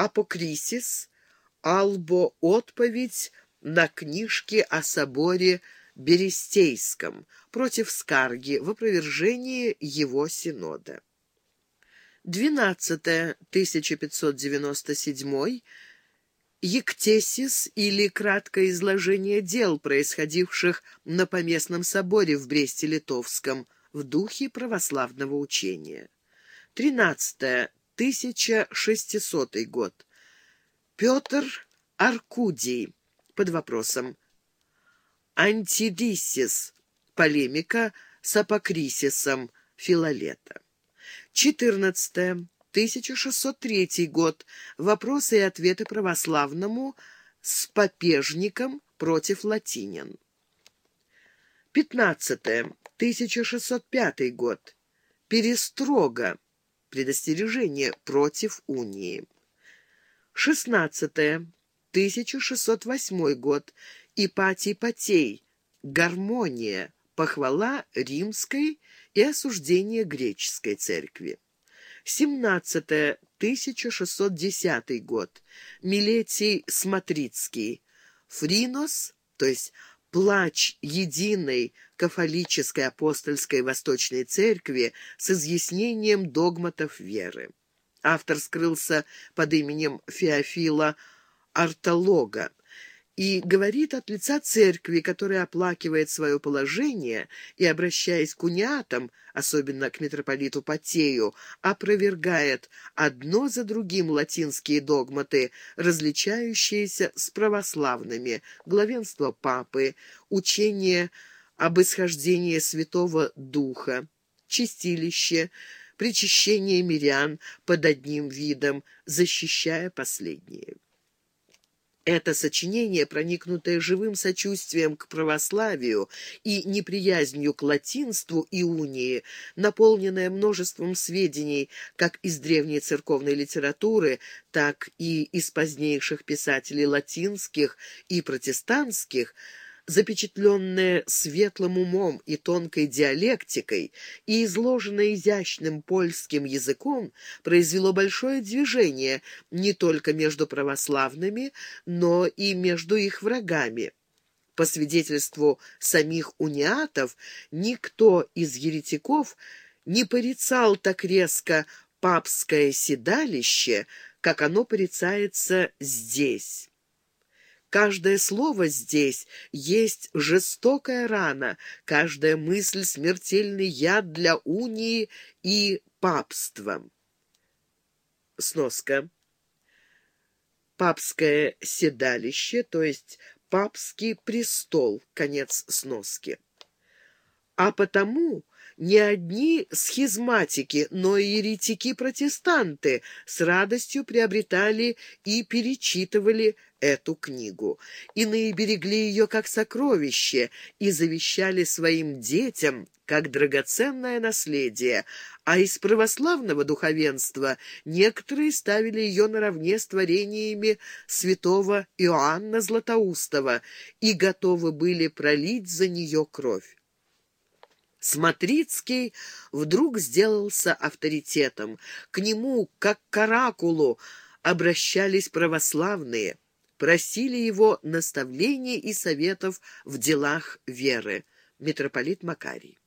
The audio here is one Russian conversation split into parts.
Апокрисис, албо отповедь на книжке о соборе Берестейском против Скарги в опровержении его синода. 12. 1597 Ектесис или краткое изложение дел, происходивших на Поместном соборе в Бресте-Литовском в духе православного учения. 13. 1600 год. Петр Аркудий под вопросом. Антидиссис. Полемика с апокрисисом Филолета. 14. 1603 год. Вопросы и ответы православному с попежником против латинян. 15. 1605 год. Перестрога. Предостережение против унии. 16. 1608 год. Ипатий Потей. Гармония. Похвала римской и осуждение греческой церкви. 17. 1610 год. Милетий Смотрицкий. Фринос, то есть плач единой кафолической апостольской Восточной Церкви с изъяснением догматов веры. Автор скрылся под именем Феофила Артолога и говорит от лица церкви, которая оплакивает свое положение и, обращаясь к униатам, особенно к митрополиту Потею, опровергает одно за другим латинские догматы, различающиеся с православными, главенство папы, учение об исхождении Святого Духа, чистилище, причащение мирян под одним видом, защищая последние. Это сочинение, проникнутое живым сочувствием к православию и неприязнью к латинству и унии, наполненное множеством сведений как из древней церковной литературы, так и из позднейших писателей латинских и протестантских, запечатленное светлым умом и тонкой диалектикой и изложенное изящным польским языком, произвело большое движение не только между православными, но и между их врагами. По свидетельству самих униатов, никто из еретиков не порицал так резко папское седалище, как оно порицается здесь. Каждое слово здесь есть жестокая рана, каждая мысль — смертельный яд для унии и папства. Сноска. Папское седалище, то есть папский престол, конец сноски. А потому не одни схизматики, но и еретики-протестанты с радостью приобретали и перечитывали эту книгу. Иные берегли ее как сокровище и завещали своим детям как драгоценное наследие, а из православного духовенства некоторые ставили ее наравне с творениями святого Иоанна Златоустова и готовы были пролить за нее кровь. Смотрицкий вдруг сделался авторитетом. К нему, как к оракулу, обращались православные, просили его наставлений и советов в делах веры. Митрополит Макарий.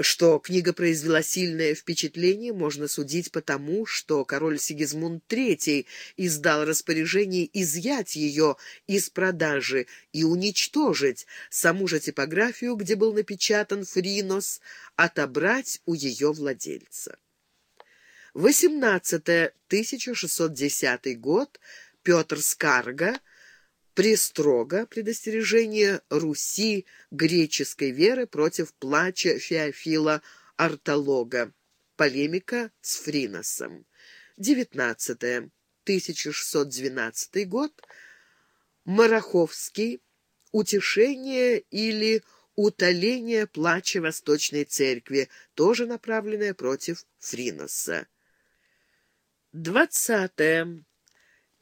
Что книга произвела сильное впечатление, можно судить потому, что король Сигизмунд III издал распоряжение изъять ее из продажи и уничтожить саму же типографию, где был напечатан Фринос, отобрать у ее владельца. 18 1610 год Петр Скарга – Пристрого предостережение Руси греческой веры против плача Феофила Артолога. Полемика с Фриносом. 19. 1612 год. Мараховский. Утешение или утоление плача Восточной Церкви, тоже направленное против Фриноса. 20.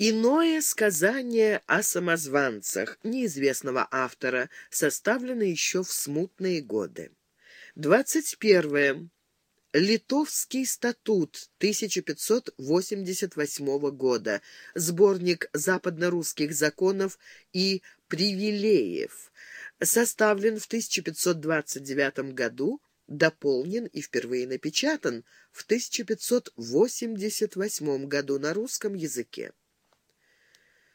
Иное сказание о самозванцах неизвестного автора составлено еще в смутные годы. Двадцать первое. Литовский статут 1588 года, сборник западно-русских законов и привилеев, составлен в 1529 году, дополнен и впервые напечатан в 1588 году на русском языке.